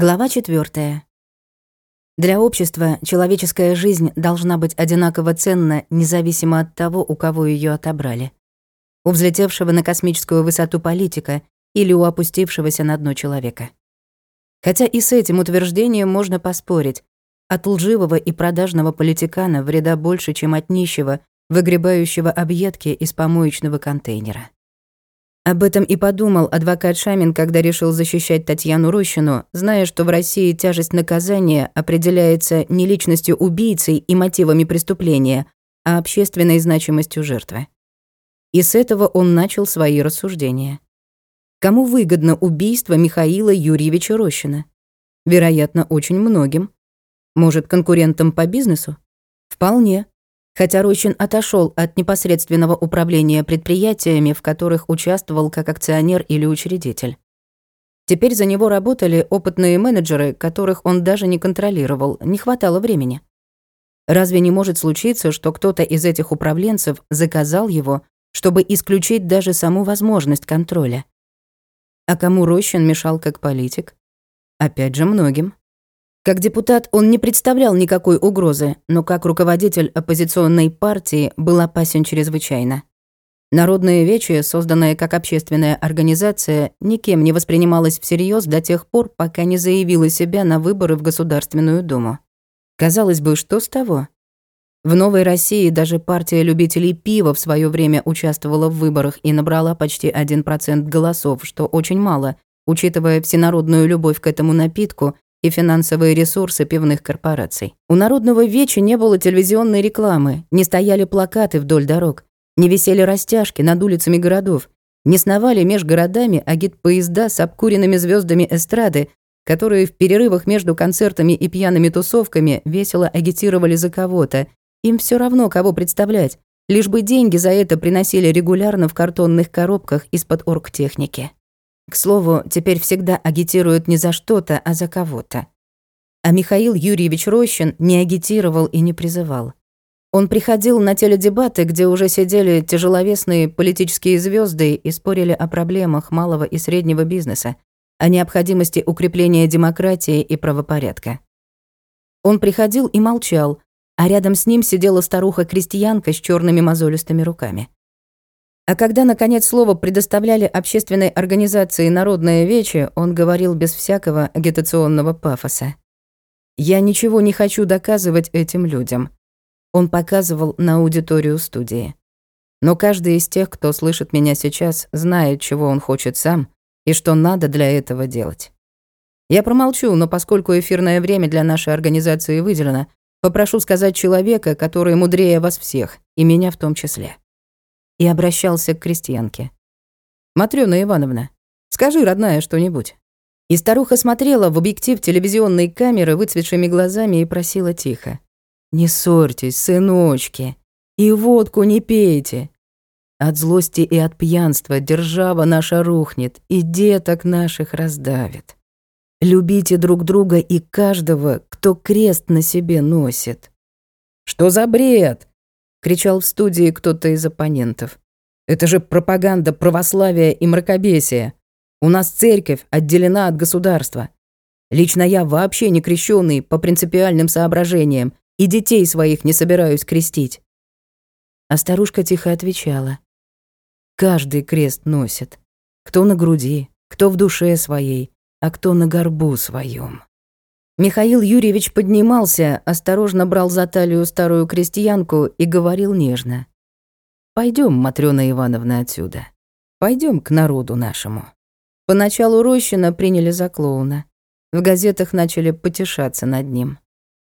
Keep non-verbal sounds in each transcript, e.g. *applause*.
Глава 4. Для общества человеческая жизнь должна быть одинаково ценна, независимо от того, у кого ее отобрали. У взлетевшего на космическую высоту политика или у опустившегося на дно человека. Хотя и с этим утверждением можно поспорить. От лживого и продажного политикана вреда больше, чем от нищего, выгребающего объедки из помоечного контейнера. Об этом и подумал адвокат Шамин, когда решил защищать Татьяну Рощину, зная, что в России тяжесть наказания определяется не личностью убийцы и мотивами преступления, а общественной значимостью жертвы. И с этого он начал свои рассуждения. Кому выгодно убийство Михаила Юрьевича Рощина? Вероятно, очень многим. Может, конкурентам по бизнесу? Вполне хотя Рощин отошел от непосредственного управления предприятиями, в которых участвовал как акционер или учредитель. Теперь за него работали опытные менеджеры, которых он даже не контролировал, не хватало времени. Разве не может случиться, что кто-то из этих управленцев заказал его, чтобы исключить даже саму возможность контроля? А кому Рощин мешал как политик? Опять же, многим. Как депутат он не представлял никакой угрозы, но как руководитель оппозиционной партии был опасен чрезвычайно. Народное Вече, созданное как общественная организация, никем не воспринималось всерьез до тех пор, пока не заявила себя на выборы в Государственную Думу. Казалось бы, что с того? В Новой России даже партия любителей пива в свое время участвовала в выборах и набрала почти 1% голосов, что очень мало, учитывая всенародную любовь к этому напитку и финансовые ресурсы пивных корпораций. У Народного Веча не было телевизионной рекламы, не стояли плакаты вдоль дорог, не висели растяжки над улицами городов, не сновали меж городами агит-поезда с обкуренными звездами эстрады, которые в перерывах между концертами и пьяными тусовками весело агитировали за кого-то. Им все равно, кого представлять, лишь бы деньги за это приносили регулярно в картонных коробках из-под оргтехники. К слову, теперь всегда агитируют не за что-то, а за кого-то. А Михаил Юрьевич Рощин не агитировал и не призывал. Он приходил на теледебаты, где уже сидели тяжеловесные политические звезды и спорили о проблемах малого и среднего бизнеса, о необходимости укрепления демократии и правопорядка. Он приходил и молчал, а рядом с ним сидела старуха-крестьянка с черными мозолистыми руками. А когда, наконец, слово предоставляли общественной организации «Народное вече», он говорил без всякого агитационного пафоса. «Я ничего не хочу доказывать этим людям». Он показывал на аудиторию студии. Но каждый из тех, кто слышит меня сейчас, знает, чего он хочет сам и что надо для этого делать. Я промолчу, но поскольку эфирное время для нашей организации выделено, попрошу сказать человека, который мудрее вас всех, и меня в том числе и обращался к крестьянке. «Матрёна Ивановна, скажи, родная, что-нибудь». И старуха смотрела в объектив телевизионной камеры выцветшими глазами и просила тихо. «Не ссорьтесь, сыночки, и водку не пейте. От злости и от пьянства держава наша рухнет, и деток наших раздавит. Любите друг друга и каждого, кто крест на себе носит». «Что за бред?» — кричал в студии кто-то из оппонентов. «Это же пропаганда православия и мракобесия. У нас церковь отделена от государства. Лично я вообще не крещенный по принципиальным соображениям и детей своих не собираюсь крестить». А старушка тихо отвечала. «Каждый крест носит. Кто на груди, кто в душе своей, а кто на горбу своем. Михаил Юрьевич поднимался, осторожно брал за талию старую крестьянку и говорил нежно. «Пойдем, Матрёна Ивановна, отсюда. Пойдем к народу нашему». Поначалу Рощина приняли за клоуна. В газетах начали потешаться над ним.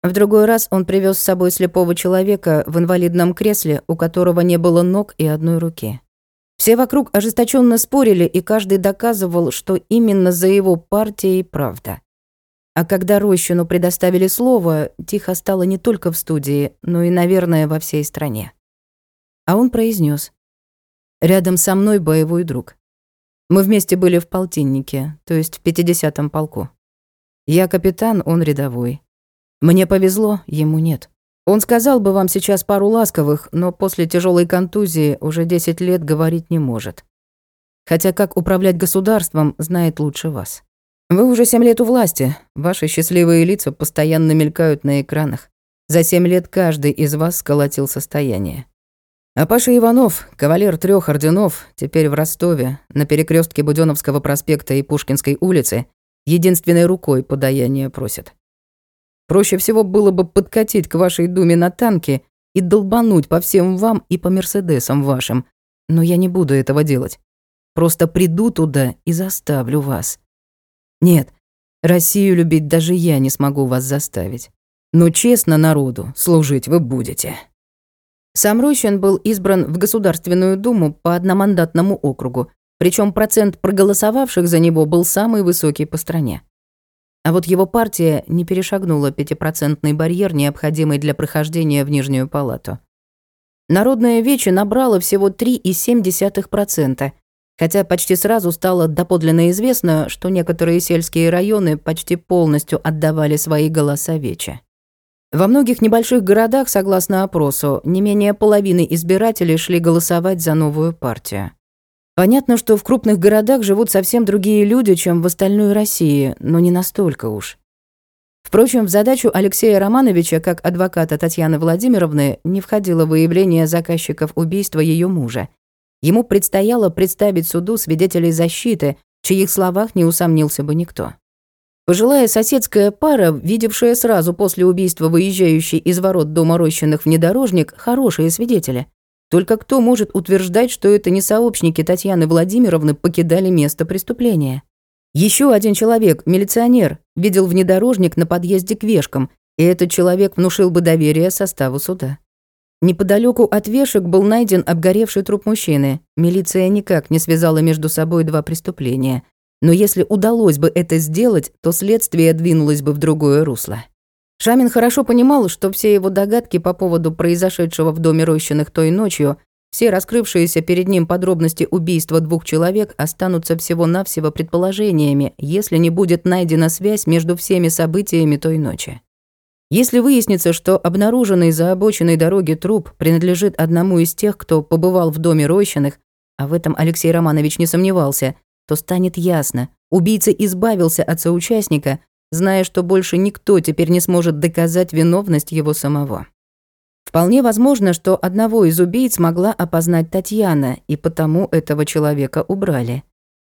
В другой раз он привез с собой слепого человека в инвалидном кресле, у которого не было ног и одной руки. Все вокруг ожесточенно спорили, и каждый доказывал, что именно за его партией правда. А когда Рощину предоставили слово, тихо стало не только в студии, но и, наверное, во всей стране. А он произнес: «Рядом со мной боевой друг. Мы вместе были в полтиннике, то есть в 50-м полку. Я капитан, он рядовой. Мне повезло, ему нет. Он сказал бы вам сейчас пару ласковых, но после тяжелой контузии уже 10 лет говорить не может. Хотя как управлять государством, знает лучше вас. Вы уже семь лет у власти. Ваши счастливые лица постоянно мелькают на экранах. За семь лет каждый из вас сколотил состояние. А Паша Иванов, кавалер трех орденов, теперь в Ростове, на перекрестке Будённовского проспекта и Пушкинской улицы, единственной рукой подаяние просит. Проще всего было бы подкатить к вашей думе на танке и долбануть по всем вам и по Мерседесам вашим. Но я не буду этого делать. Просто приду туда и заставлю вас. Нет, Россию любить даже я не смогу вас заставить. Но честно народу служить вы будете. Сам Рощин был избран в Государственную Думу по одномандатному округу, причем процент проголосовавших за него был самый высокий по стране. А вот его партия не перешагнула пятипроцентный барьер, необходимый для прохождения в Нижнюю палату. Народное вече набрало всего 3,7%, хотя почти сразу стало доподлинно известно, что некоторые сельские районы почти полностью отдавали свои голоса Вече. Во многих небольших городах, согласно опросу, не менее половины избирателей шли голосовать за новую партию. Понятно, что в крупных городах живут совсем другие люди, чем в остальной России, но не настолько уж. Впрочем, в задачу Алексея Романовича, как адвоката Татьяны Владимировны, не входило выявление заказчиков убийства ее мужа, Ему предстояло представить суду свидетелей защиты, в чьих словах не усомнился бы никто. Пожилая соседская пара, видевшая сразу после убийства выезжающий из ворот дома рощенных внедорожник, хорошие свидетели. Только кто может утверждать, что это не сообщники Татьяны Владимировны покидали место преступления? Еще один человек, милиционер, видел внедорожник на подъезде к вешкам, и этот человек внушил бы доверие составу суда. Неподалеку от вешек был найден обгоревший труп мужчины. Милиция никак не связала между собой два преступления. Но если удалось бы это сделать, то следствие двинулось бы в другое русло. Шамин хорошо понимал, что все его догадки по поводу произошедшего в доме Рощиных той ночью, все раскрывшиеся перед ним подробности убийства двух человек останутся всего-навсего предположениями, если не будет найдена связь между всеми событиями той ночи. Если выяснится, что обнаруженный за обочиной дороги труп принадлежит одному из тех, кто побывал в доме Рощиных, а в этом Алексей Романович не сомневался, то станет ясно, убийца избавился от соучастника, зная, что больше никто теперь не сможет доказать виновность его самого. Вполне возможно, что одного из убийц могла опознать Татьяна, и потому этого человека убрали.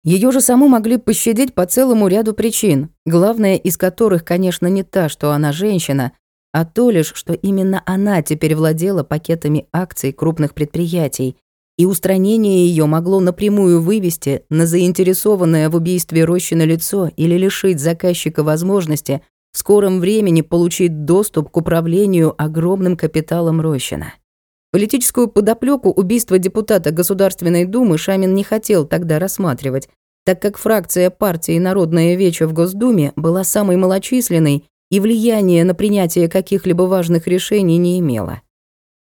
Ее же саму могли пощадить по целому ряду причин, главная из которых, конечно, не та, что она женщина, а то лишь, что именно она теперь владела пакетами акций крупных предприятий, и устранение ее могло напрямую вывести на заинтересованное в убийстве Рощина лицо или лишить заказчика возможности в скором времени получить доступ к управлению огромным капиталом Рощина. Политическую подоплеку убийства депутата Государственной Думы Шамин не хотел тогда рассматривать, так как фракция партии «Народная Веча» в Госдуме была самой малочисленной и влияния на принятие каких-либо важных решений не имела.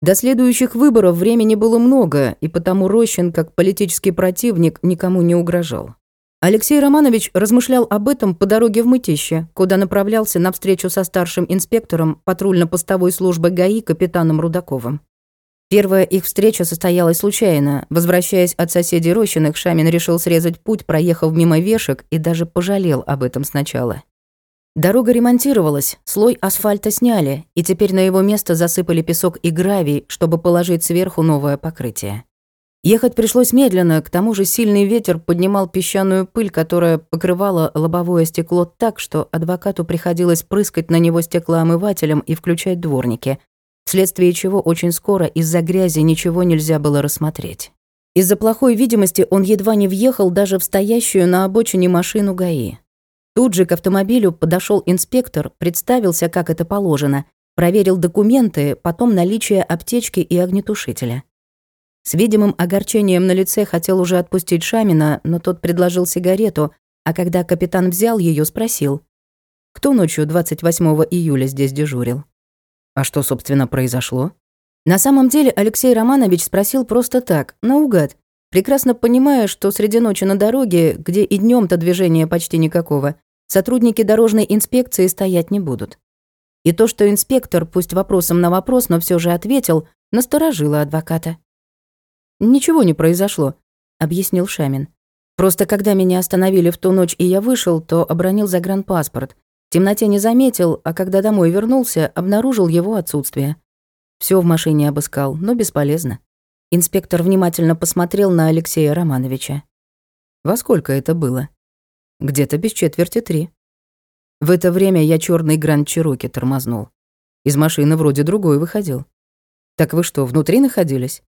До следующих выборов времени было много, и потому Рощин, как политический противник, никому не угрожал. Алексей Романович размышлял об этом по дороге в Мытище, куда направлялся на встречу со старшим инспектором патрульно-постовой службы ГАИ капитаном Рудаковым. Первая их встреча состоялась случайно. Возвращаясь от соседей Рощиных, Шамин решил срезать путь, проехав мимо вешек, и даже пожалел об этом сначала. Дорога ремонтировалась, слой асфальта сняли, и теперь на его место засыпали песок и гравий, чтобы положить сверху новое покрытие. Ехать пришлось медленно, к тому же сильный ветер поднимал песчаную пыль, которая покрывала лобовое стекло так, что адвокату приходилось прыскать на него стеклоомывателем и включать дворники, вследствие чего очень скоро из-за грязи ничего нельзя было рассмотреть. Из-за плохой видимости он едва не въехал даже в стоящую на обочине машину ГАИ. Тут же к автомобилю подошел инспектор, представился, как это положено, проверил документы, потом наличие аптечки и огнетушителя. С видимым огорчением на лице хотел уже отпустить Шамина, но тот предложил сигарету, а когда капитан взял ее, спросил, кто ночью 28 июля здесь дежурил. А что, собственно, произошло? На самом деле Алексей Романович спросил просто так, наугад, прекрасно понимая, что среди ночи на дороге, где и днем то движения почти никакого, сотрудники дорожной инспекции стоять не будут. И то, что инспектор, пусть вопросом на вопрос, но все же ответил, насторожило адвоката. «Ничего не произошло», — объяснил Шамин. Просто когда меня остановили в ту ночь и я вышел, то обронил загранпаспорт. Темноте не заметил, а когда домой вернулся, обнаружил его отсутствие. Все в машине обыскал, но бесполезно. Инспектор внимательно посмотрел на Алексея Романовича. «Во сколько это было?» «Где-то без четверти три». В это время я черный Гранд Чироки тормознул. Из машины вроде другой выходил. «Так вы что, внутри находились?»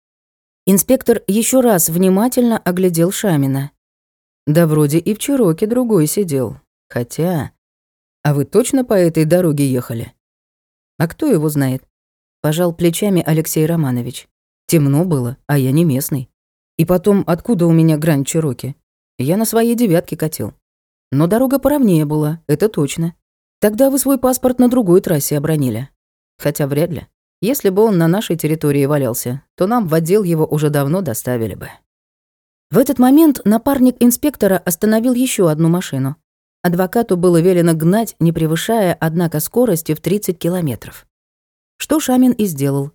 Инспектор еще раз внимательно оглядел Шамина. «Да вроде и в Чироке другой сидел. Хотя...» «А вы точно по этой дороге ехали?» «А кто его знает?» Пожал плечами Алексей Романович. Темно было, а я не местный. И потом, откуда у меня грань Чироки? Я на своей девятке катил. Но дорога поровнее была, это точно. Тогда вы свой паспорт на другой трассе обронили. Хотя вряд ли. Если бы он на нашей территории валялся, то нам в отдел его уже давно доставили бы. В этот момент напарник инспектора остановил еще одну машину. Адвокату было велено гнать, не превышая, однако, скорости в 30 километров что Шамин и сделал.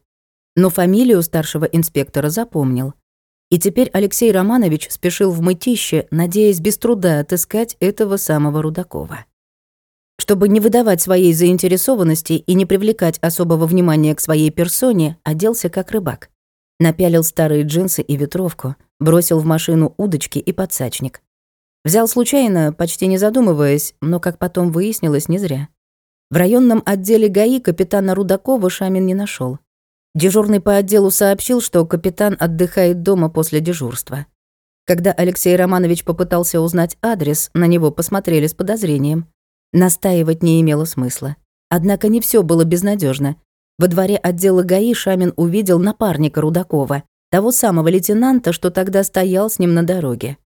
Но фамилию старшего инспектора запомнил. И теперь Алексей Романович спешил в мытище, надеясь без труда отыскать этого самого Рудакова. Чтобы не выдавать своей заинтересованности и не привлекать особого внимания к своей персоне, оделся как рыбак. Напялил старые джинсы и ветровку, бросил в машину удочки и подсачник. Взял случайно, почти не задумываясь, но, как потом выяснилось, не зря. В районном отделе ГАИ капитана Рудакова Шамин не нашел. Дежурный по отделу сообщил, что капитан отдыхает дома после дежурства. Когда Алексей Романович попытался узнать адрес, на него посмотрели с подозрением. Настаивать не имело смысла. Однако не все было безнадежно. Во дворе отдела ГАИ Шамин увидел напарника Рудакова, того самого лейтенанта, что тогда стоял с ним на дороге.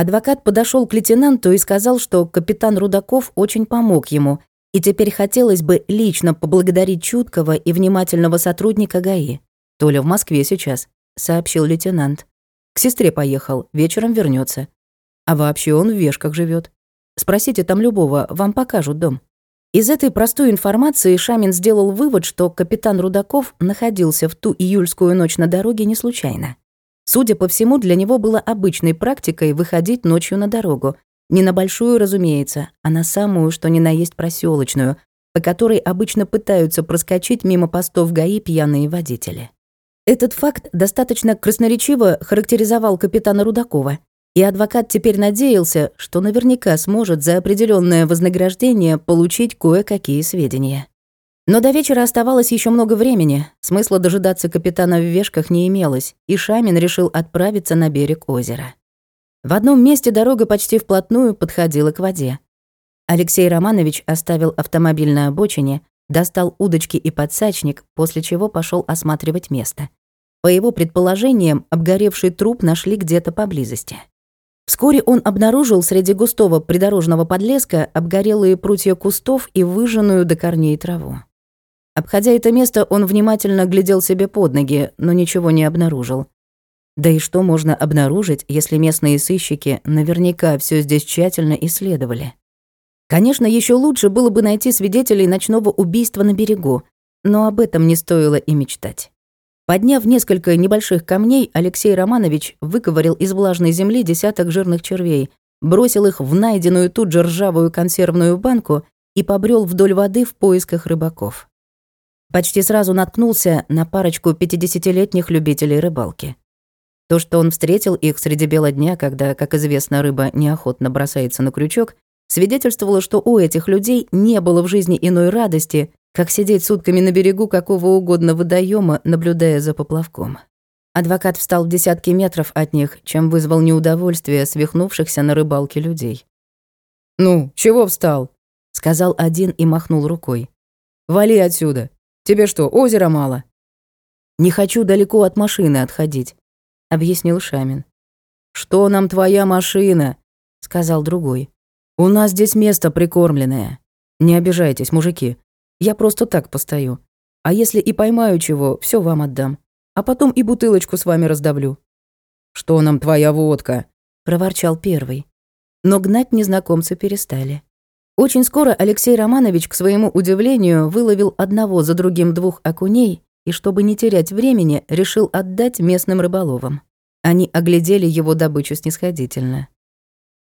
Адвокат подошел к лейтенанту и сказал, что капитан Рудаков очень помог ему и теперь хотелось бы лично поблагодарить чуткого и внимательного сотрудника ГАИ. Толя в Москве сейчас, сообщил лейтенант. К сестре поехал, вечером вернется. А вообще он в Вешках живет. Спросите там любого, вам покажут дом. Из этой простой информации Шамин сделал вывод, что капитан Рудаков находился в ту июльскую ночь на дороге не случайно. Судя по всему, для него было обычной практикой выходить ночью на дорогу, не на большую, разумеется, а на самую, что ни на есть проселочную, по которой обычно пытаются проскочить мимо постов ГАИ пьяные водители. Этот факт достаточно красноречиво характеризовал капитана Рудакова, и адвокат теперь надеялся, что наверняка сможет за определенное вознаграждение получить кое-какие сведения. Но до вечера оставалось еще много времени, смысла дожидаться капитана в вешках не имелось, и Шамин решил отправиться на берег озера. В одном месте дорога почти вплотную подходила к воде. Алексей Романович оставил автомобиль на обочине, достал удочки и подсачник, после чего пошел осматривать место. По его предположениям, обгоревший труп нашли где-то поблизости. Вскоре он обнаружил среди густого придорожного подлеска обгорелые прутья кустов и выжженную до корней траву. Обходя это место, он внимательно глядел себе под ноги, но ничего не обнаружил. Да и что можно обнаружить, если местные сыщики наверняка все здесь тщательно исследовали? Конечно, еще лучше было бы найти свидетелей ночного убийства на берегу, но об этом не стоило и мечтать. Подняв несколько небольших камней, Алексей Романович выковырял из влажной земли десяток жирных червей, бросил их в найденную тут же ржавую консервную банку и побрел вдоль воды в поисках рыбаков. Почти сразу наткнулся на парочку 50-летних любителей рыбалки. То, что он встретил их среди бела дня, когда, как известно, рыба неохотно бросается на крючок, свидетельствовало, что у этих людей не было в жизни иной радости, как сидеть сутками на берегу какого угодно водоема, наблюдая за поплавком. Адвокат встал в десятки метров от них, чем вызвал неудовольствие свихнувшихся на рыбалке людей. «Ну, чего встал?» — сказал один и махнул рукой. «Вали отсюда. Тебе что, озера мало?» «Не хочу далеко от машины отходить. — объяснил Шамин. «Что нам твоя машина?» — сказал другой. «У нас здесь место прикормленное. Не обижайтесь, мужики. Я просто так постою. А если и поймаю чего, все вам отдам. А потом и бутылочку с вами раздавлю». «Что нам твоя водка?» — проворчал первый. Но гнать незнакомцы перестали. Очень скоро Алексей Романович, к своему удивлению, выловил одного за другим двух окуней и, чтобы не терять времени, решил отдать местным рыболовам. Они оглядели его добычу снисходительно.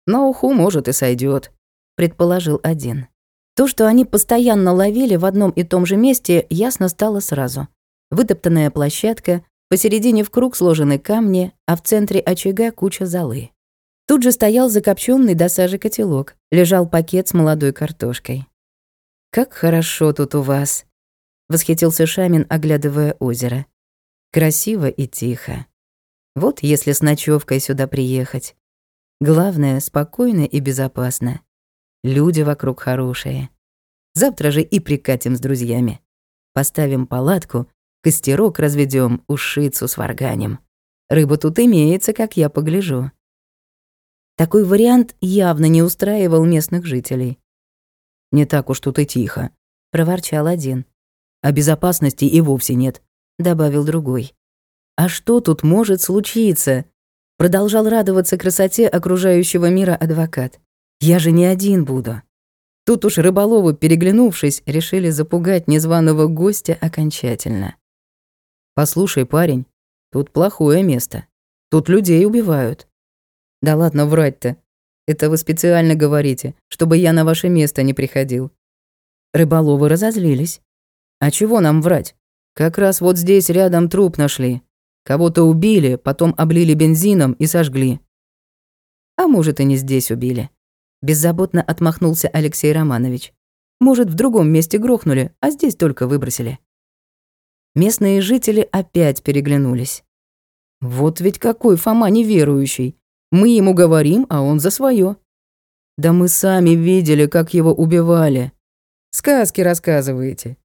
На уху, может, и сойдет, предположил один. То, что они постоянно ловили в одном и том же месте, ясно стало сразу. Вытоптанная площадка, посередине в круг сложены камни, а в центре очага куча золы. Тут же стоял закопченный до сажи котелок, лежал пакет с молодой картошкой. «Как хорошо тут у вас!» — восхитился Шамин, оглядывая озеро. «Красиво и тихо. Вот если с ночевкой сюда приехать. Главное, спокойно и безопасно. Люди вокруг хорошие. Завтра же и прикатим с друзьями. Поставим палатку, костерок разведем, ушицу сварганим. Рыба тут имеется, как я погляжу. Такой вариант явно не устраивал местных жителей. «Не так уж тут и тихо», — проворчал один. «А безопасности и вовсе нет», — добавил другой. «А что тут может случиться?» Продолжал радоваться красоте окружающего мира адвокат. «Я же не один буду». Тут уж рыболовы, переглянувшись, решили запугать незваного гостя окончательно. «Послушай, парень, тут плохое место. Тут людей убивают». «Да ладно врать-то. Это вы специально говорите, чтобы я на ваше место не приходил». Рыболовы разозлились. «А чего нам врать? Как раз вот здесь рядом труп нашли. Кого-то убили, потом облили бензином и сожгли». «А может, и не здесь убили». Беззаботно отмахнулся Алексей Романович. «Может, в другом месте грохнули, а здесь только выбросили». Местные жители опять переглянулись. «Вот ведь какой Фома неверующий!» Мы ему говорим, а он за свое. Да мы сами видели, как его убивали. Сказки рассказываете.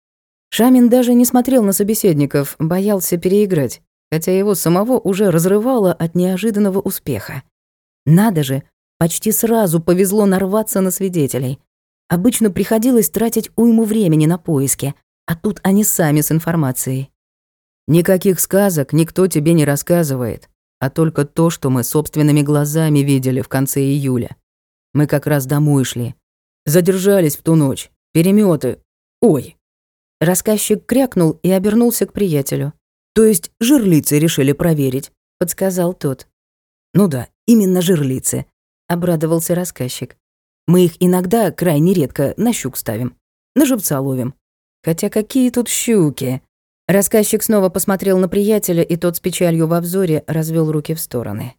Шамин даже не смотрел на собеседников, боялся переиграть, хотя его самого уже разрывало от неожиданного успеха. Надо же, почти сразу повезло нарваться на свидетелей. Обычно приходилось тратить уйму времени на поиски, а тут они сами с информацией. Никаких сказок никто тебе не рассказывает а только то, что мы собственными глазами видели в конце июля. Мы как раз домой шли. Задержались в ту ночь. Переметы. Ой. Рассказчик крякнул и обернулся к приятелю. То есть жирлицы решили проверить, подсказал тот. Ну да, именно жирлицы, обрадовался рассказчик. Мы их иногда крайне редко на щук ставим. На живца ловим. Хотя какие тут щуки? Рассказчик снова посмотрел на приятеля, и тот с печалью во взоре развел руки в стороны.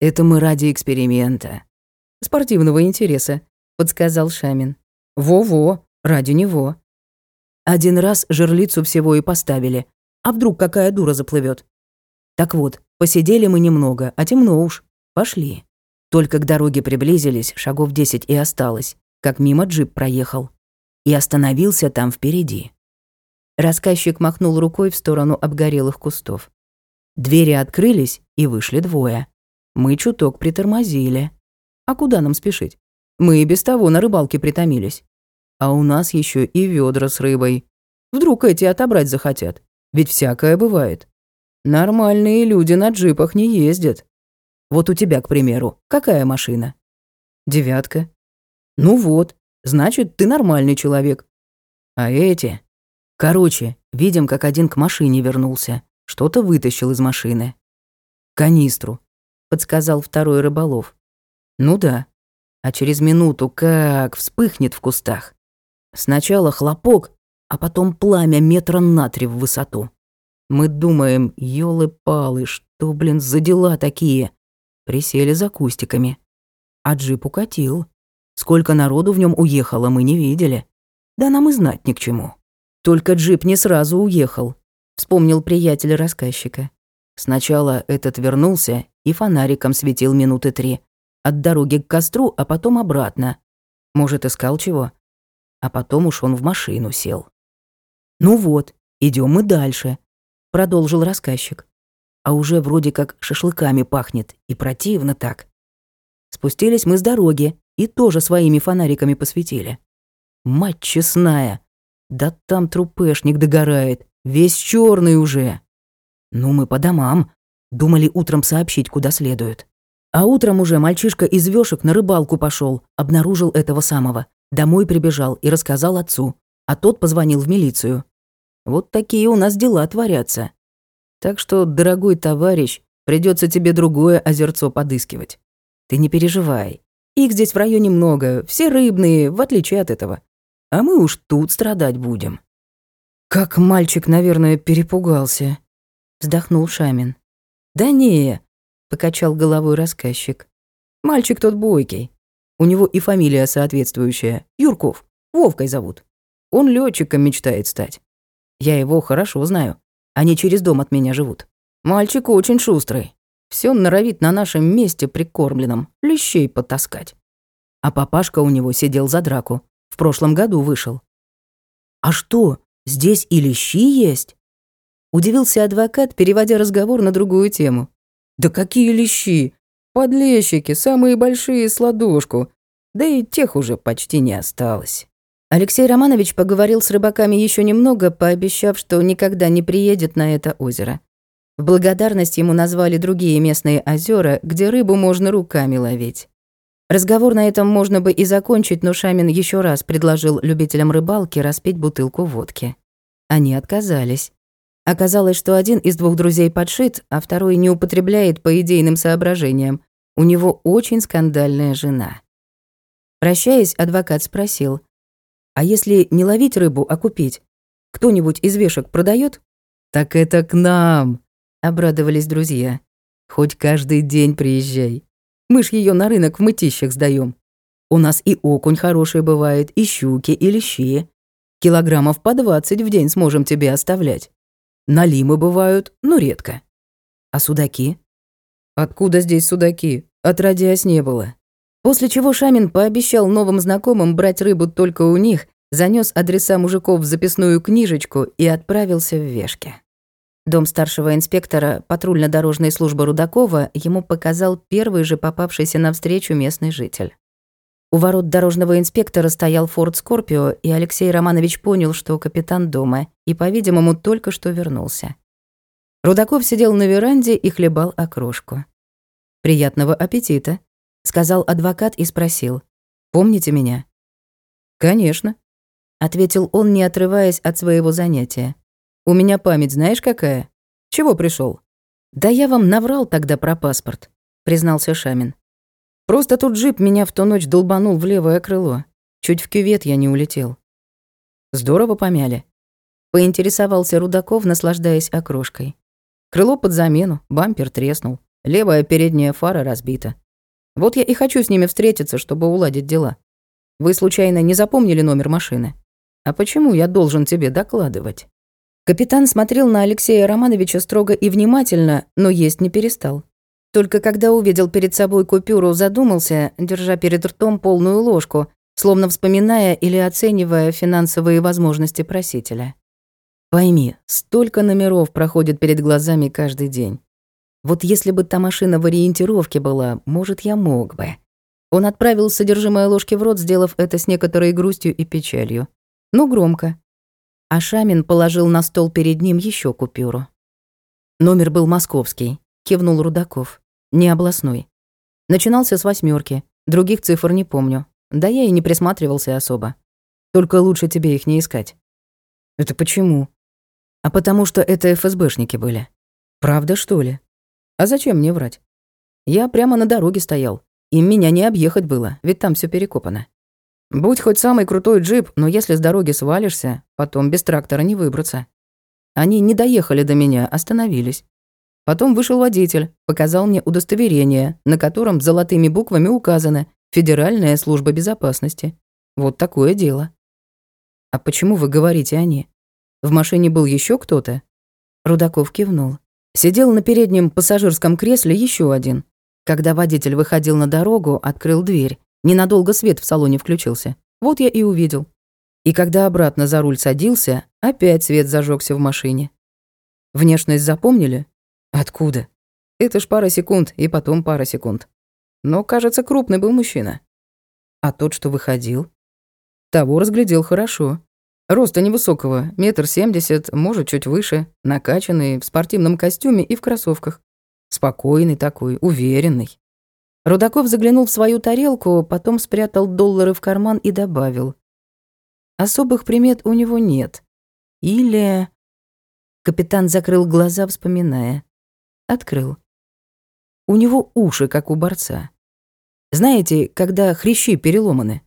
«Это мы ради эксперимента. Спортивного интереса», — подсказал Шамин. «Во-во, ради него. Один раз жерлицу всего и поставили. А вдруг какая дура заплывет? Так вот, посидели мы немного, а темно уж. Пошли. Только к дороге приблизились, шагов десять и осталось, как мимо джип проехал. И остановился там впереди. Рассказчик махнул рукой в сторону обгорелых кустов. Двери открылись, и вышли двое. Мы чуток притормозили. А куда нам спешить? Мы и без того на рыбалке притомились. А у нас еще и ведра с рыбой. Вдруг эти отобрать захотят? Ведь всякое бывает. Нормальные люди на джипах не ездят. Вот у тебя, к примеру, какая машина? Девятка. Ну вот, значит, ты нормальный человек. А эти Короче, видим, как один к машине вернулся. Что-то вытащил из машины. «Канистру», — подсказал второй рыболов. «Ну да. А через минуту как вспыхнет в кустах. Сначала хлопок, а потом пламя метра на три в высоту. Мы думаем, ёлы-палы, что, блин, за дела такие? Присели за кустиками. А джип укатил. Сколько народу в нем уехало, мы не видели. Да нам и знать ни к чему. Только джип не сразу уехал, вспомнил приятель рассказчика. Сначала этот вернулся и фонариком светил минуты три. От дороги к костру, а потом обратно. Может, искал чего? А потом уж он в машину сел. «Ну вот, идем мы дальше», — продолжил рассказчик. «А уже вроде как шашлыками пахнет, и противно так». Спустились мы с дороги и тоже своими фонариками посветили. Мать честная, да там трупешник догорает, весь черный уже. Ну, мы по домам. Думали утром сообщить, куда следует. А утром уже мальчишка из вёшек на рыбалку пошел, обнаружил этого самого. Домой прибежал и рассказал отцу, а тот позвонил в милицию. Вот такие у нас дела творятся. Так что, дорогой товарищ, придется тебе другое озерцо подыскивать. Ты не переживай. Их здесь в районе много, все рыбные, в отличие от этого. А мы уж тут страдать будем». «Как мальчик, наверное, перепугался», — вздохнул Шамин. «Да не», — покачал головой рассказчик. «Мальчик тот бойкий. У него и фамилия соответствующая. Юрков. Вовкой зовут. Он летчиком мечтает стать. Я его хорошо знаю. Они через дом от меня живут. Мальчик очень шустрый. Все норовит на нашем месте прикормленном лещей потаскать. А папашка у него сидел за драку. В прошлом году вышел. «А что, здесь и лещи есть?» Удивился адвокат, переводя разговор на другую тему. «Да какие лещи! Подлещики, самые большие с ладошку. Да и тех уже почти не осталось». Алексей Романович поговорил с рыбаками еще немного, пообещав, что никогда не приедет на это озеро. В благодарность ему назвали другие местные озера, где рыбу можно руками ловить. Разговор на этом можно бы и закончить, но Шамин еще раз предложил любителям рыбалки распить бутылку водки. Они отказались. Оказалось, что один из двух друзей подшит, а второй не употребляет по идейным соображениям. У него очень скандальная жена. Прощаясь, адвокат спросил, а если не ловить рыбу, а купить? Кто-нибудь из вешек продает? Так это к нам, обрадовались друзья. Хоть каждый день приезжай. Мы ж ее на рынок в мытищах сдаем. У нас и окунь хороший бывает, и щуки, и лещи. Килограммов по двадцать в день сможем тебе оставлять. Налимы бывают, но редко. А судаки? Откуда здесь судаки? Отродясь не было. После чего Шамин пообещал новым знакомым брать рыбу только у них, занес адреса мужиков в записную книжечку и отправился в Вешки. Дом старшего инспектора патрульно-дорожной службы Рудакова ему показал первый же попавшийся навстречу местный житель. У ворот дорожного инспектора стоял Форд Скорпио, и Алексей Романович понял, что капитан дома, и, по-видимому, только что вернулся. Рудаков сидел на веранде и хлебал окрошку. «Приятного аппетита», — сказал адвокат и спросил. «Помните меня?» «Конечно», — ответил он, не отрываясь от своего занятия. «У меня память знаешь какая? Чего пришел? «Да я вам наврал тогда про паспорт», — признался Шамин. «Просто тут джип меня в ту ночь долбанул в левое крыло. Чуть в кювет я не улетел». «Здорово помяли», — поинтересовался Рудаков, наслаждаясь окрошкой. Крыло под замену, бампер треснул, левая передняя фара разбита. Вот я и хочу с ними встретиться, чтобы уладить дела. Вы случайно не запомнили номер машины? А почему я должен тебе докладывать?» Капитан смотрел на Алексея Романовича строго и внимательно, но есть не перестал. Только когда увидел перед собой купюру, задумался, держа перед ртом полную ложку, словно вспоминая или оценивая финансовые возможности просителя. Пойми, столько номеров проходит перед глазами каждый день. Вот если бы та машина в ориентировке была, может, я мог бы. Он отправил содержимое ложки в рот, сделав это с некоторой грустью и печалью. Ну, громко. А Шамин положил на стол перед ним еще купюру. Номер был московский, кивнул Рудаков. Не областной. Начинался с восьмерки. Других цифр не помню. Да я и не присматривался особо. Только лучше тебе их не искать. Это почему? А потому что это ФСБшники были. Правда, что ли? А зачем мне врать? Я прямо на дороге стоял. Им меня не объехать было, ведь там все перекопано. Будь хоть самый крутой джип, но если с дороги свалишься, потом без трактора не выбраться. Они не доехали до меня, остановились. Потом вышел водитель, показал мне удостоверение, на котором золотыми буквами указано «Федеральная служба безопасности». Вот такое дело. А почему вы говорите они? В машине был еще кто-то? Рудаков кивнул. Сидел на переднем пассажирском кресле еще один. Когда водитель выходил на дорогу, открыл дверь. Ненадолго свет в салоне включился. Вот я и увидел. И когда обратно за руль садился, опять свет зажегся в машине. Внешность запомнили? Откуда? Это ж пара секунд, и потом пара секунд. Но, кажется, крупный был мужчина. А тот, что выходил? Того разглядел хорошо. Роста невысокого, метр семьдесят, может, чуть выше, накачанный, в спортивном костюме и в кроссовках. Спокойный такой, уверенный. Рудаков заглянул в свою тарелку, потом спрятал доллары в карман и добавил. Особых примет у него нет. Или... Капитан закрыл глаза, вспоминая. Открыл. У него уши, как у борца. Знаете, когда хрящи переломаны.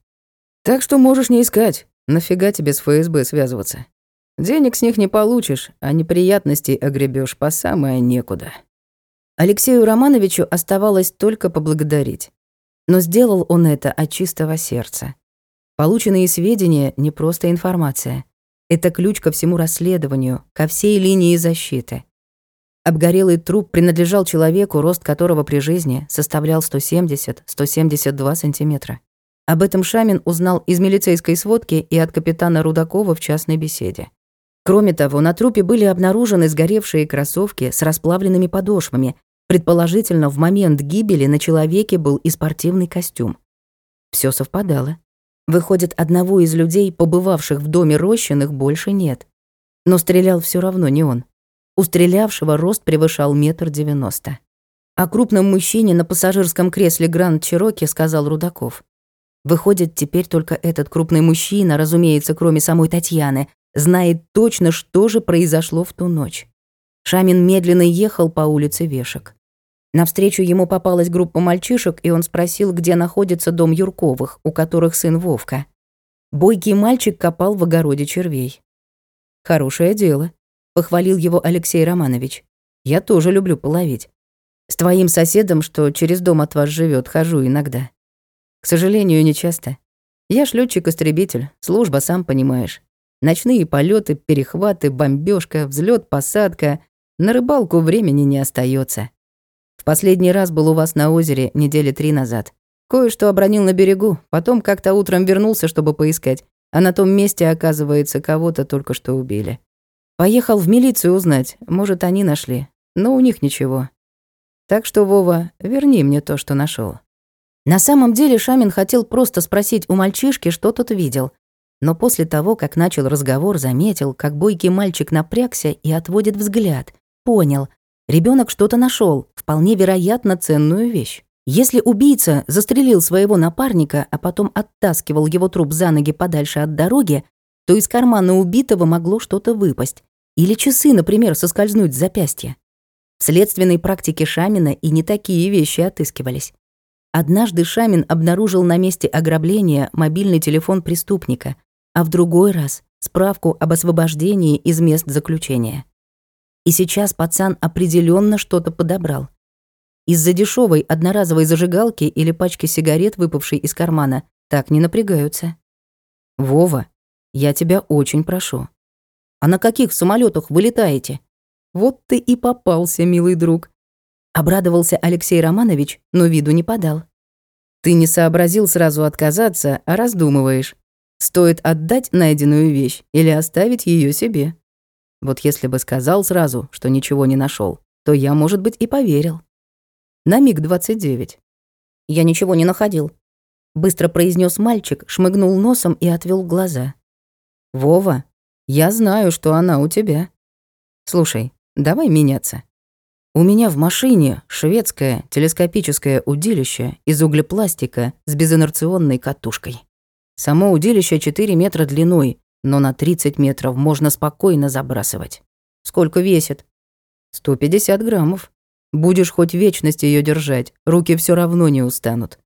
Так что можешь не искать. Нафига тебе с ФСБ связываться? Денег с них не получишь, а неприятностей огребешь по самое некуда. Алексею Романовичу оставалось только поблагодарить. Но сделал он это от чистого сердца. Полученные сведения — не просто информация. Это ключ ко всему расследованию, ко всей линии защиты. Обгорелый труп принадлежал человеку, рост которого при жизни составлял 170-172 сантиметра. Об этом Шамин узнал из милицейской сводки и от капитана Рудакова в частной беседе. Кроме того, на трупе были обнаружены сгоревшие кроссовки с расплавленными подошвами. Предположительно, в момент гибели на человеке был и спортивный костюм. Все совпадало. Выходит, одного из людей, побывавших в доме Рощиных, больше нет. Но стрелял все равно не он. У стрелявшего рост превышал метр девяносто. О крупном мужчине на пассажирском кресле Гранд Чироки сказал Рудаков. Выходит, теперь только этот крупный мужчина, разумеется, кроме самой Татьяны, знает точно, что же произошло в ту ночь. Шамин медленно ехал по улице Вешек. Навстречу ему попалась группа мальчишек, и он спросил, где находится дом Юрковых, у которых сын Вовка. Бойкий мальчик копал в огороде червей. «Хорошее дело», похвалил его Алексей Романович. Я тоже люблю половить. С твоим соседом, что через дом от вас живет, хожу иногда. К сожалению, не часто. Я ж летчик-истребитель, служба, сам понимаешь. Ночные полеты, перехваты, бомбежка, взлет, посадка. На рыбалку времени не остается. В последний раз был у вас на озере недели три назад. Кое-что обронил на берегу, потом как-то утром вернулся, чтобы поискать, а на том месте, оказывается, кого-то только что убили. Поехал в милицию узнать, может, они нашли. Но у них ничего. Так что, Вова, верни мне то, что нашел. На самом деле Шамин хотел просто спросить у мальчишки, что тот видел. Но после того, как начал разговор, заметил, как бойкий мальчик напрягся и отводит взгляд. Понял. ребенок что-то нашел, вполне вероятно, ценную вещь. Если убийца застрелил своего напарника, а потом оттаскивал его труп за ноги подальше от дороги, то из кармана убитого могло что-то выпасть. Или часы, например, соскользнуть с запястья. В следственной практике Шамина и не такие вещи отыскивались. Однажды Шамин обнаружил на месте ограбления мобильный телефон преступника, а в другой раз — справку об освобождении из мест заключения. И сейчас пацан определенно что-то подобрал. Из-за дешевой одноразовой зажигалки или пачки сигарет, выпавшей из кармана, так не напрягаются. «Вова, я тебя очень прошу. А на каких самолетах вы летаете? Вот ты и попался, милый друг. Обрадовался Алексей Романович, но виду не подал. Ты не сообразил сразу отказаться, а раздумываешь. Стоит отдать найденную вещь или оставить ее себе. Вот если бы сказал сразу, что ничего не нашел, то я, может быть, и поверил. На миг 29. Я ничего не находил. Быстро произнес мальчик, шмыгнул носом и отвел глаза. Вова, я знаю, что она у тебя. Слушай, давай меняться. У меня в машине шведское телескопическое удилище из углепластика с безинерционной катушкой. Само удилище 4 метра длиной, но на 30 метров можно спокойно забрасывать. Сколько весит? 150 граммов. Будешь хоть вечность ее держать, руки все равно не устанут.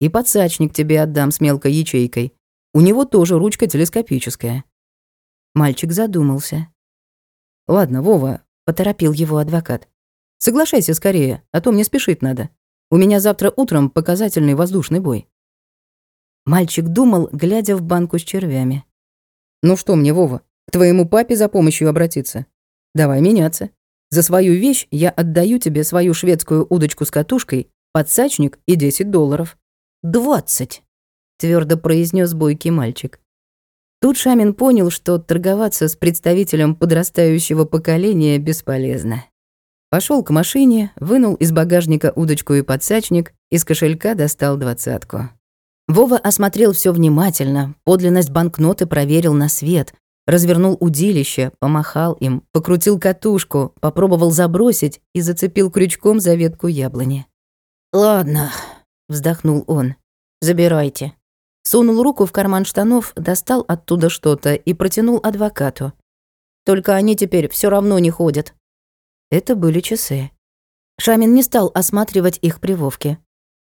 И подсачник тебе отдам с мелкой ячейкой. У него тоже ручка телескопическая. Мальчик задумался. Ладно, Вова, поторопил его адвокат. Соглашайся скорее, а то мне спешить надо. У меня завтра утром показательный воздушный бой. Мальчик думал, глядя в банку с червями. Ну что мне, Вова, к твоему папе за помощью обратиться? Давай меняться. За свою вещь я отдаю тебе свою шведскую удочку с катушкой, подсачник и 10 долларов. Двадцать твердо произнес бойкий мальчик. Тут Шамин понял, что торговаться с представителем подрастающего поколения бесполезно. Пошел к машине, вынул из багажника удочку и подсачник, из кошелька достал двадцатку. Вова осмотрел все внимательно, подлинность банкноты проверил на свет, развернул удилище, помахал им, покрутил катушку, попробовал забросить и зацепил крючком за ветку яблони. «Ладно», — вздохнул он, — «забирайте». Сунул руку в карман штанов, достал оттуда что-то и протянул адвокату. «Только они теперь все равно не ходят». Это были часы. Шамин не стал осматривать их при Вовке.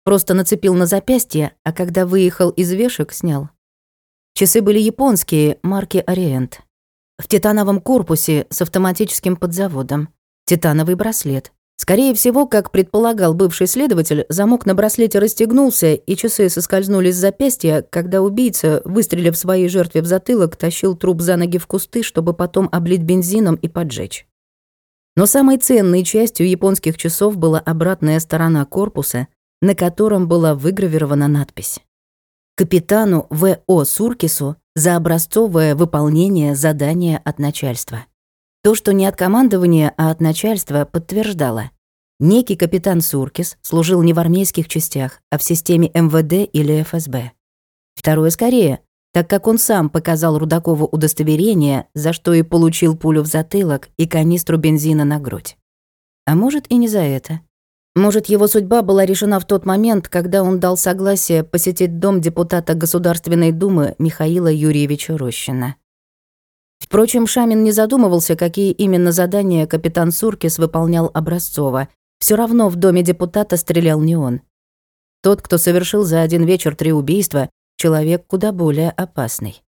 Просто нацепил на запястье, а когда выехал из вешек, снял. Часы были японские, марки Ориент. В титановом корпусе с автоматическим подзаводом. Титановый браслет. Скорее всего, как предполагал бывший следователь, замок на браслете расстегнулся, и часы соскользнули с запястья, когда убийца, выстрелив своей жертве в затылок, тащил труп за ноги в кусты, чтобы потом облить бензином и поджечь. Но самой ценной частью японских часов была обратная сторона корпуса, на котором была выгравирована надпись. Капитану В.О. Суркису за образцовое выполнение задания от начальства. То, что не от командования, а от начальства, подтверждало. Некий капитан Суркис служил не в армейских частях, а в системе МВД или ФСБ. Второе скорее, так как он сам показал Рудакову удостоверение, за что и получил пулю в затылок и канистру бензина на грудь. А может и не за это. Может, его судьба была решена в тот момент, когда он дал согласие посетить дом депутата Государственной Думы Михаила Юрьевича Рощина. Впрочем, Шамин не задумывался, какие именно задания капитан Суркис выполнял Образцова. Все равно в доме депутата стрелял не он. Тот, кто совершил за один вечер три убийства, человек куда более опасный.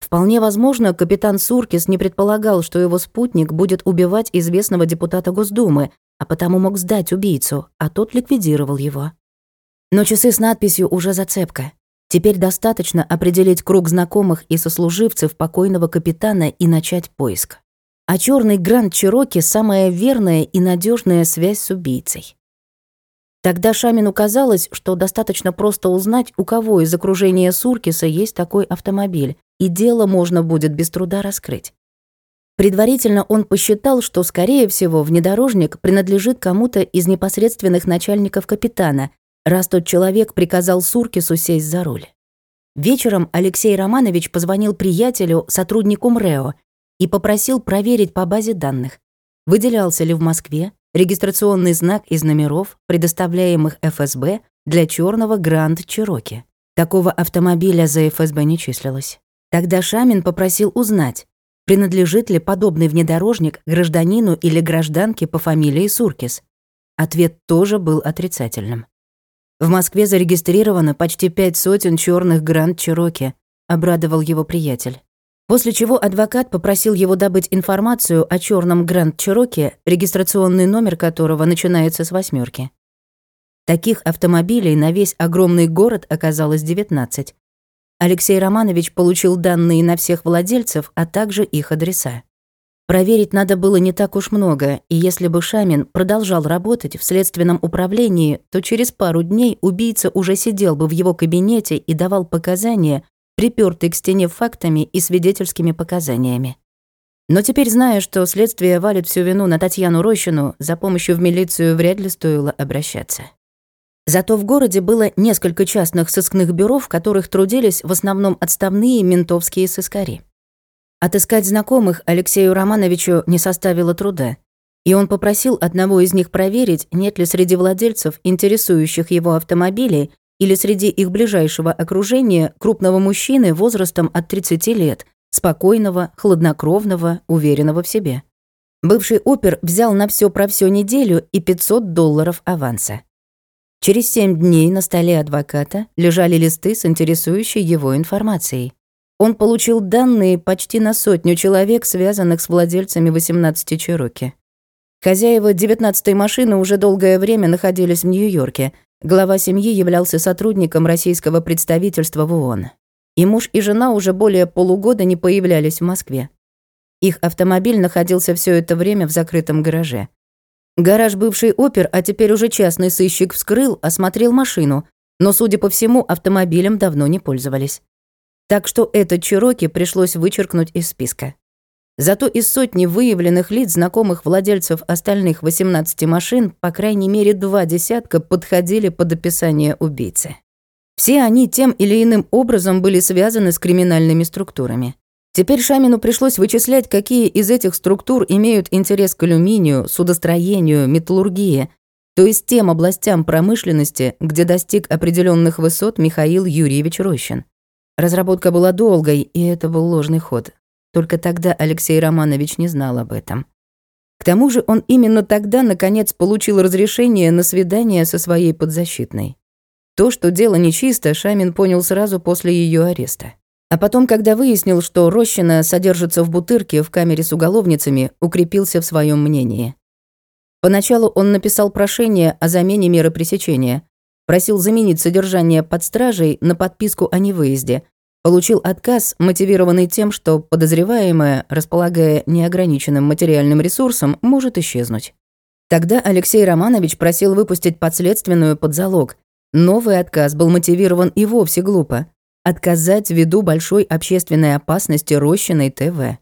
Вполне возможно, капитан Суркис не предполагал, что его спутник будет убивать известного депутата Госдумы, а потому мог сдать убийцу, а тот ликвидировал его. Но часы с надписью уже зацепка. Теперь достаточно определить круг знакомых и сослуживцев покойного капитана и начать поиск. А черный Гранд Чироки — самая верная и надежная связь с убийцей. Тогда Шамину казалось, что достаточно просто узнать, у кого из окружения Суркиса есть такой автомобиль, и дело можно будет без труда раскрыть. Предварительно он посчитал, что, скорее всего, внедорожник принадлежит кому-то из непосредственных начальников капитана, раз тот человек приказал Суркису сесть за руль. Вечером Алексей Романович позвонил приятелю, сотруднику МРЭО, и попросил проверить по базе данных, выделялся ли в Москве регистрационный знак из номеров, предоставляемых ФСБ для черного Гранд Чироки. Такого автомобиля за ФСБ не числилось. Тогда Шамин попросил узнать, принадлежит ли подобный внедорожник гражданину или гражданке по фамилии Суркис. Ответ тоже был отрицательным. В Москве зарегистрировано почти пять сотен черных Гранд Чироки, обрадовал его приятель. После чего адвокат попросил его добыть информацию о черном Гранд Чироке, регистрационный номер которого начинается с восьмерки. Таких автомобилей на весь огромный город оказалось 19. Алексей Романович получил данные на всех владельцев, а также их адреса. Проверить надо было не так уж много, и если бы Шамин продолжал работать в следственном управлении, то через пару дней убийца уже сидел бы в его кабинете и давал показания припёртый к стене фактами и свидетельскими показаниями. Но теперь, зная, что следствие валит всю вину на Татьяну Рощину, за помощью в милицию вряд ли стоило обращаться. Зато в городе было несколько частных сыскных бюро, в которых трудились в основном отставные ментовские сыскари. Отыскать знакомых Алексею Романовичу не составило труда, и он попросил одного из них проверить, нет ли среди владельцев, интересующих его автомобилей, или среди их ближайшего окружения крупного мужчины возрастом от 30 лет, спокойного, хладнокровного, уверенного в себе. Бывший опер взял на все про всю неделю и 500 долларов аванса. Через семь дней на столе адвоката лежали листы с интересующей его информацией. Он получил данные почти на сотню человек, связанных с владельцами 18 Чироки. Хозяева 19-й машины уже долгое время находились в Нью-Йорке, Глава семьи являлся сотрудником российского представительства в ООН. И муж, и жена уже более полугода не появлялись в Москве. Их автомобиль находился все это время в закрытом гараже. Гараж бывший опер, а теперь уже частный сыщик вскрыл, осмотрел машину, но, судя по всему, автомобилем давно не пользовались. Так что этот Чироки пришлось вычеркнуть из списка. Зато из сотни выявленных лиц, знакомых владельцев остальных 18 машин, по крайней мере два десятка подходили под описание убийцы. Все они тем или иным образом были связаны с криминальными структурами. Теперь Шамину пришлось вычислять, какие из этих структур имеют интерес к алюминию, судостроению, металлургии, то есть тем областям промышленности, где достиг определенных высот Михаил Юрьевич Рощин. Разработка была долгой, и это был ложный ход. Только тогда Алексей Романович не знал об этом. К тому же он именно тогда, наконец, получил разрешение на свидание со своей подзащитной. То, что дело нечисто, Шамин понял сразу после ее ареста. А потом, когда выяснил, что Рощина содержится в бутырке в камере с уголовницами, укрепился в своем мнении. Поначалу он написал прошение о замене меры пресечения, просил заменить содержание под стражей на подписку о невыезде, получил отказ, мотивированный тем, что подозреваемая, располагая неограниченным материальным ресурсом, может исчезнуть. Тогда Алексей Романович просил выпустить подследственную под залог. Новый отказ был мотивирован и вовсе глупо. Отказать ввиду большой общественной опасности Рощиной ТВ.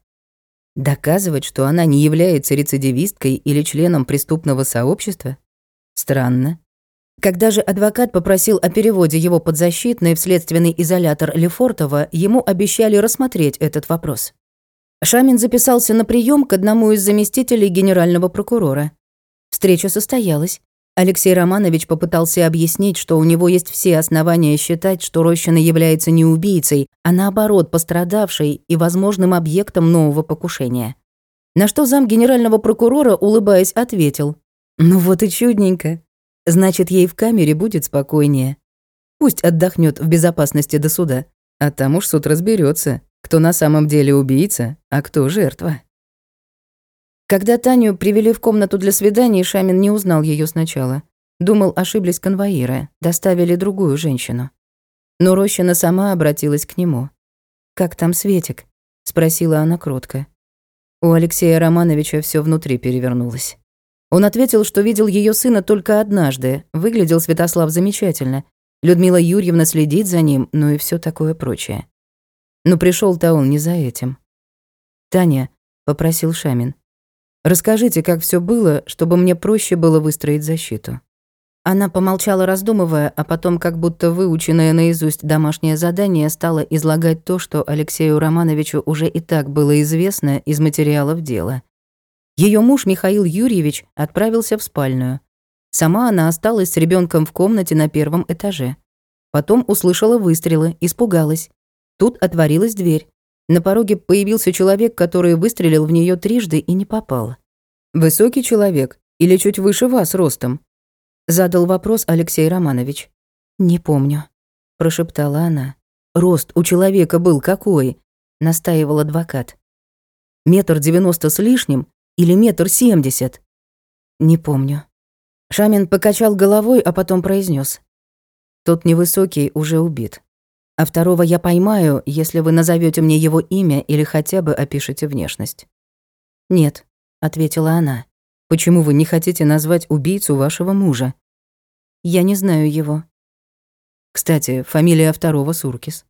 Доказывать, что она не является рецидивисткой или членом преступного сообщества? Странно. Когда же адвокат попросил о переводе его подзащитной в следственный изолятор Лефортова, ему обещали рассмотреть этот вопрос. Шамин записался на прием к одному из заместителей генерального прокурора. Встреча состоялась. Алексей Романович попытался объяснить, что у него есть все основания считать, что Рощина является не убийцей, а наоборот пострадавшей и возможным объектом нового покушения. На что зам генерального прокурора, улыбаясь, ответил. «Ну вот и чудненько. Значит, ей в камере будет спокойнее. Пусть отдохнет в безопасности до суда, а там уж суд разберется, кто на самом деле убийца, а кто жертва». Когда Таню привели в комнату для свиданий, Шамин не узнал ее сначала. Думал, ошиблись конвоиры, доставили другую женщину. Но Рощина сама обратилась к нему. «Как там Светик?» — спросила она кротко. У Алексея Романовича все внутри перевернулось. Он ответил, что видел ее сына только однажды, выглядел Святослав замечательно. Людмила Юрьевна следит за ним, ну и все такое прочее. Но пришел то он не за этим. «Таня», — попросил Шамин, Расскажите, как все было, чтобы мне проще было выстроить защиту». Она помолчала, раздумывая, а потом, как будто выученное наизусть домашнее задание, стала излагать то, что Алексею Романовичу уже и так было известно из материалов дела. Ее муж Михаил Юрьевич отправился в спальную. Сама она осталась с ребенком в комнате на первом этаже. Потом услышала выстрелы, испугалась. Тут отворилась дверь. На пороге появился человек, который выстрелил в нее трижды и не попал. «Высокий человек или чуть выше вас ростом?» Задал вопрос Алексей Романович. «Не помню», — прошептала она. «Рост у человека был какой?» — настаивал адвокат. «Метр девяносто с лишним или метр семьдесят?» «Не помню». Шамин покачал головой, а потом произнес: «Тот невысокий уже убит а второго я поймаю, если вы назовете мне его имя или хотя бы опишете внешность». «Нет», — ответила она. «Почему вы не хотите назвать убийцу вашего мужа?» «Я не знаю его». Кстати, фамилия второго Суркис.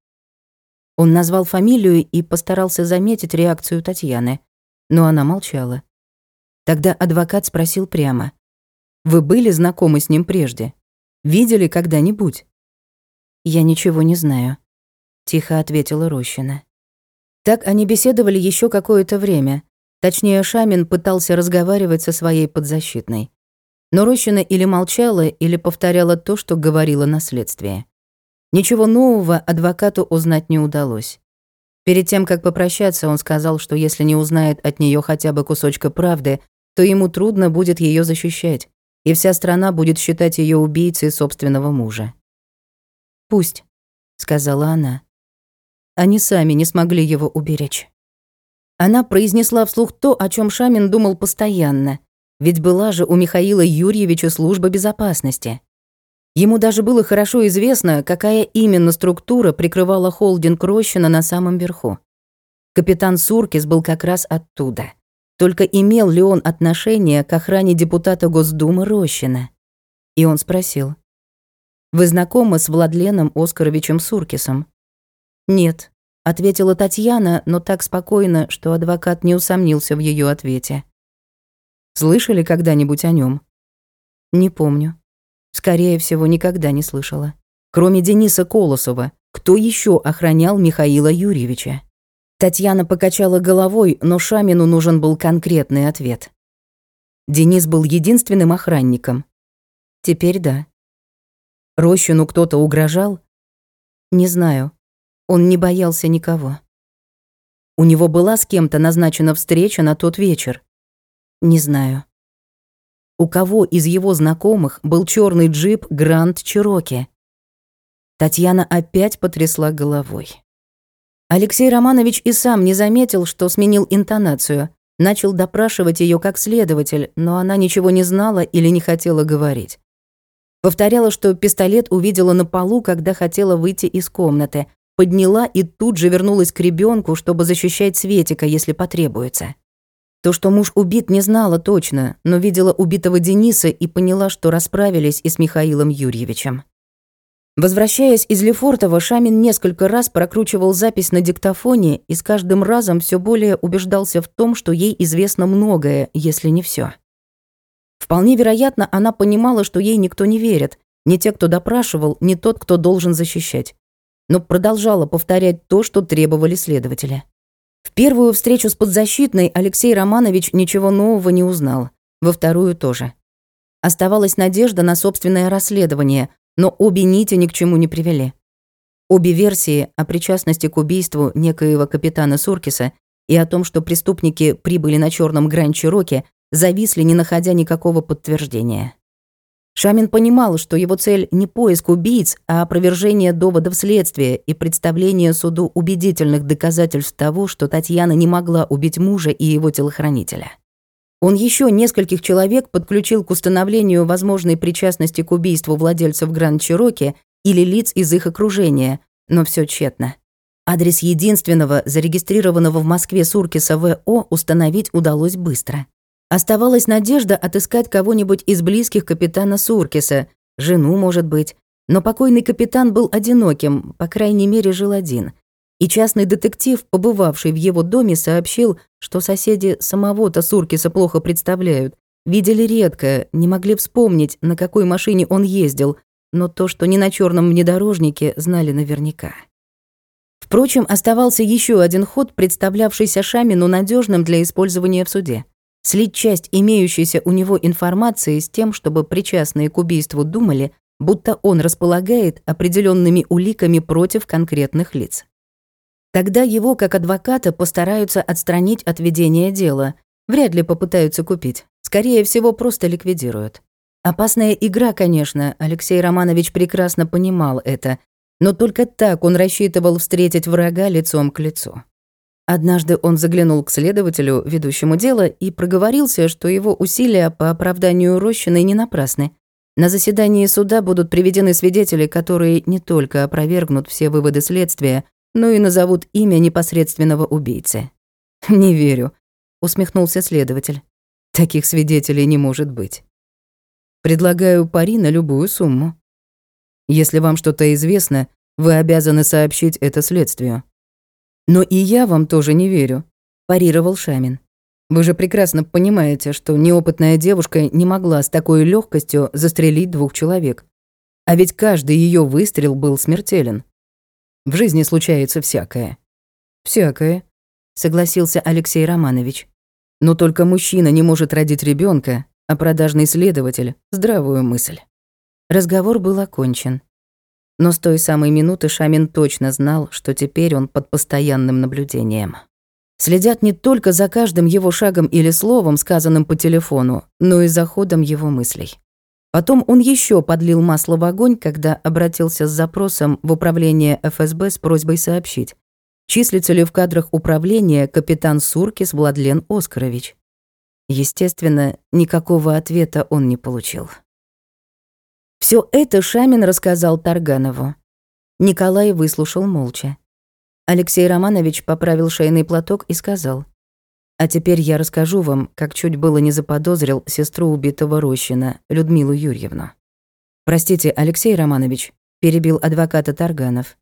Он назвал фамилию и постарался заметить реакцию Татьяны, но она молчала. Тогда адвокат спросил прямо. «Вы были знакомы с ним прежде? Видели когда-нибудь?» «Я ничего не знаю», — тихо ответила Рощина. Так они беседовали еще какое-то время. Точнее, Шамин пытался разговаривать со своей подзащитной. Но Рощина или молчала, или повторяла то, что говорила на следствии. Ничего нового адвокату узнать не удалось. Перед тем, как попрощаться, он сказал, что если не узнает от нее хотя бы кусочка правды, то ему трудно будет ее защищать, и вся страна будет считать ее убийцей собственного мужа. «Пусть», — сказала она. Они сами не смогли его уберечь. Она произнесла вслух то, о чем Шамин думал постоянно, ведь была же у Михаила Юрьевича служба безопасности. Ему даже было хорошо известно, какая именно структура прикрывала холдинг Рощина на самом верху. Капитан Суркис был как раз оттуда. Только имел ли он отношение к охране депутата Госдумы Рощина? И он спросил, вы знакомы с Владленом Оскаровичем Суркисом?» «Нет», — ответила Татьяна, но так спокойно, что адвокат не усомнился в ее ответе. «Слышали когда-нибудь о нем? «Не помню. Скорее всего, никогда не слышала. Кроме Дениса Колосова, кто еще охранял Михаила Юрьевича?» Татьяна покачала головой, но Шамину нужен был конкретный ответ. Денис был единственным охранником. Теперь да. Рощину кто-то угрожал? Не знаю. Он не боялся никого. У него была с кем-то назначена встреча на тот вечер? Не знаю. У кого из его знакомых был черный джип Гранд Чироки? Татьяна опять потрясла головой. Алексей Романович и сам не заметил, что сменил интонацию. Начал допрашивать ее как следователь, но она ничего не знала или не хотела говорить. Повторяла, что пистолет увидела на полу, когда хотела выйти из комнаты. Подняла и тут же вернулась к ребенку, чтобы защищать Светика, если потребуется. То, что муж убит, не знала точно, но видела убитого Дениса и поняла, что расправились и с Михаилом Юрьевичем. Возвращаясь из Лефортово, Шамин несколько раз прокручивал запись на диктофоне и с каждым разом все более убеждался в том, что ей известно многое, если не все. Вполне вероятно, она понимала, что ей никто не верит, ни те, кто допрашивал, ни тот, кто должен защищать. Но продолжала повторять то, что требовали следователи. В первую встречу с подзащитной Алексей Романович ничего нового не узнал, во вторую тоже. Оставалась надежда на собственное расследование, но обе нити ни к чему не привели. Обе версии о причастности к убийству некоего капитана Суркиса и о том, что преступники прибыли на черном Гранд-Чироке, зависли, не находя никакого подтверждения. Шамин понимал, что его цель не поиск убийц, а опровержение доводов следствия и представление суду убедительных доказательств того, что Татьяна не могла убить мужа и его телохранителя. Он еще нескольких человек подключил к установлению возможной причастности к убийству владельцев Гранд-Чироки или лиц из их окружения, но все тщетно. Адрес единственного, зарегистрированного в Москве Суркиса ВО, установить удалось быстро. Оставалась надежда отыскать кого-нибудь из близких капитана Суркиса, жену, может быть. Но покойный капитан был одиноким, по крайней мере, жил один. И частный детектив, побывавший в его доме, сообщил, что соседи самого-то Суркиса плохо представляют. Видели редко, не могли вспомнить, на какой машине он ездил, но то, что не на черном внедорожнике, знали наверняка. Впрочем, оставался еще один ход, представлявшийся Шамину надежным для использования в суде слить часть имеющейся у него информации с тем, чтобы причастные к убийству думали, будто он располагает определенными уликами против конкретных лиц. Тогда его, как адвоката, постараются отстранить от ведения дела, вряд ли попытаются купить, скорее всего, просто ликвидируют. Опасная игра, конечно, Алексей Романович прекрасно понимал это, но только так он рассчитывал встретить врага лицом к лицу. Однажды он заглянул к следователю, ведущему дело, и проговорился, что его усилия по оправданию Рощиной не напрасны. На заседании суда будут приведены свидетели, которые не только опровергнут все выводы следствия, но и назовут имя непосредственного убийцы. *laughs* «Не верю», — усмехнулся следователь. «Таких свидетелей не может быть. Предлагаю пари на любую сумму. Если вам что-то известно, вы обязаны сообщить это следствию. «Но и я вам тоже не верю», – парировал Шамин. «Вы же прекрасно понимаете, что неопытная девушка не могла с такой легкостью застрелить двух человек. А ведь каждый ее выстрел был смертелен. В жизни случается всякое». «Всякое», — согласился Алексей Романович. «Но только мужчина не может родить ребенка, а продажный следователь — здравую мысль». Разговор был окончен. Но с той самой минуты Шамин точно знал, что теперь он под постоянным наблюдением. Следят не только за каждым его шагом или словом, сказанным по телефону, но и за ходом его мыслей. Потом он еще подлил масло в огонь, когда обратился с запросом в управление ФСБ с просьбой сообщить, числится ли в кадрах управления капитан Суркис Владлен Оскарович. Естественно, никакого ответа он не получил. Все это Шамин рассказал Тарганову. Николай выслушал молча. Алексей Романович поправил шейный платок и сказал. «А теперь я расскажу вам, как чуть было не заподозрил сестру убитого Рощина, Людмилу Юрьевну». «Простите, Алексей Романович», — перебил адвоката Тарганов.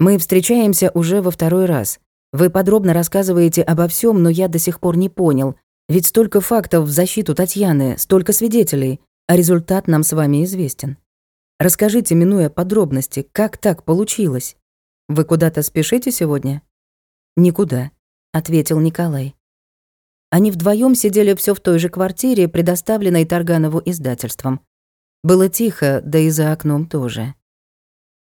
«Мы встречаемся уже во второй раз. Вы подробно рассказываете обо всем, но я до сих пор не понял. Ведь столько фактов в защиту Татьяны, столько свидетелей а результат нам с вами известен. Расскажите, минуя подробности, как так получилось? Вы куда-то спешите сегодня? Никуда, ответил Николай. Они вдвоем сидели все в той же квартире, предоставленной Тарганову издательством. Было тихо, да и за окном тоже.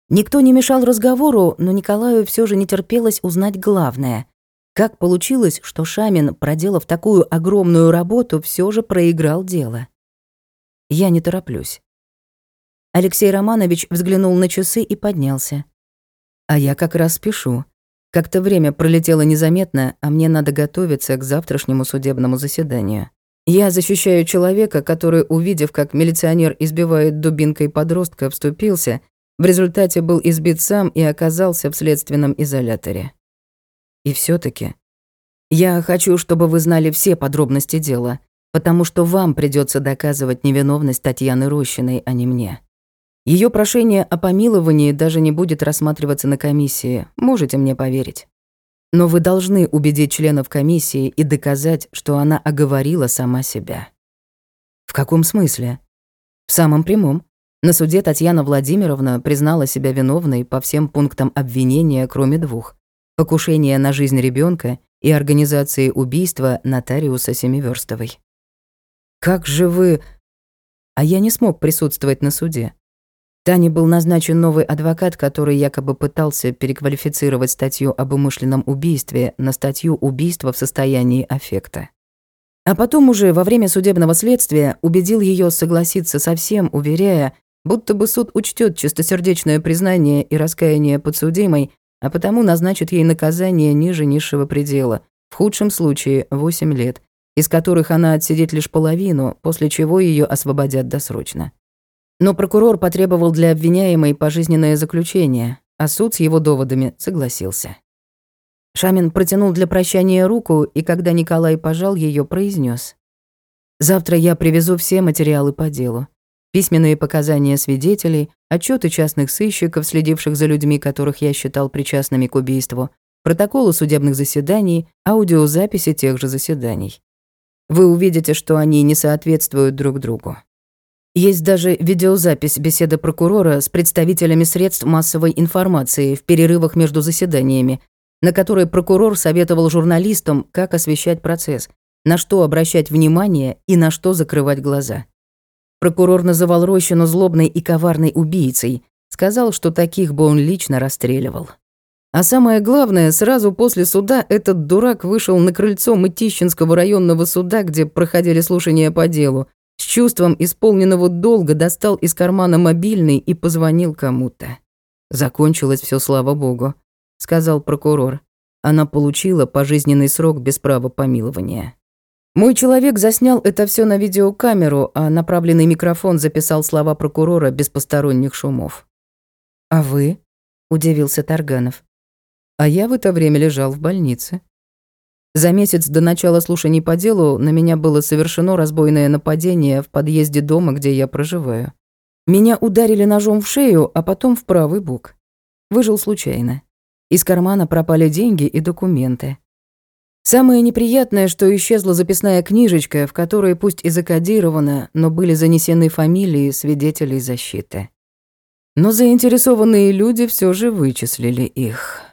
Никто не мешал разговору, но Николаю все же не терпелось узнать главное. Как получилось, что Шамин, проделав такую огромную работу, все же проиграл дело? Я не тороплюсь. Алексей Романович взглянул на часы и поднялся. А я как раз спешу. Как-то время пролетело незаметно, а мне надо готовиться к завтрашнему судебному заседанию. Я защищаю человека, который, увидев, как милиционер избивает дубинкой подростка, вступился, в результате был избит сам и оказался в следственном изоляторе. И все таки я хочу, чтобы вы знали все подробности дела, потому что вам придется доказывать невиновность Татьяны Рощиной, а не мне. Ее прошение о помиловании даже не будет рассматриваться на комиссии, можете мне поверить. Но вы должны убедить членов комиссии и доказать, что она оговорила сама себя. В каком смысле? В самом прямом. На суде Татьяна Владимировна признала себя виновной по всем пунктам обвинения, кроме двух. Покушение на жизнь ребенка и организации убийства нотариуса Семиверстовой. Как же вы... А я не смог присутствовать на суде. Тане был назначен новый адвокат, который якобы пытался переквалифицировать статью об умышленном убийстве на статью убийства в состоянии аффекта. А потом уже во время судебного следствия убедил ее согласиться со всем, уверяя, будто бы суд учтет чистосердечное признание и раскаяние подсудимой, а потому назначит ей наказание ниже низшего предела, в худшем случае 8 лет, из которых она отсидит лишь половину, после чего ее освободят досрочно. Но прокурор потребовал для обвиняемой пожизненное заключение, а суд с его доводами согласился. Шамин протянул для прощания руку, и когда Николай пожал ее, произнес: «Завтра я привезу все материалы по делу. Письменные показания свидетелей, отчеты частных сыщиков, следивших за людьми, которых я считал причастными к убийству, протоколы судебных заседаний, аудиозаписи тех же заседаний. Вы увидите, что они не соответствуют друг другу. Есть даже видеозапись беседы прокурора с представителями средств массовой информации в перерывах между заседаниями, на которой прокурор советовал журналистам, как освещать процесс, на что обращать внимание и на что закрывать глаза. Прокурор называл Рощину злобной и коварной убийцей, сказал, что таких бы он лично расстреливал. А самое главное, сразу после суда этот дурак вышел на крыльцо Мытищинского районного суда, где проходили слушания по делу, с чувством исполненного долга достал из кармана мобильный и позвонил кому-то. «Закончилось все, слава богу», — сказал прокурор. Она получила пожизненный срок без права помилования. Мой человек заснял это все на видеокамеру, а направленный микрофон записал слова прокурора без посторонних шумов. «А вы?» — удивился Тарганов. «А я в это время лежал в больнице», за месяц до начала слушаний по делу на меня было совершено разбойное нападение в подъезде дома, где я проживаю. Меня ударили ножом в шею, а потом в правый бок. Выжил случайно. Из кармана пропали деньги и документы. Самое неприятное, что исчезла записная книжечка, в которой пусть и закодировано, но были занесены фамилии свидетелей защиты. Но заинтересованные люди все же вычислили их.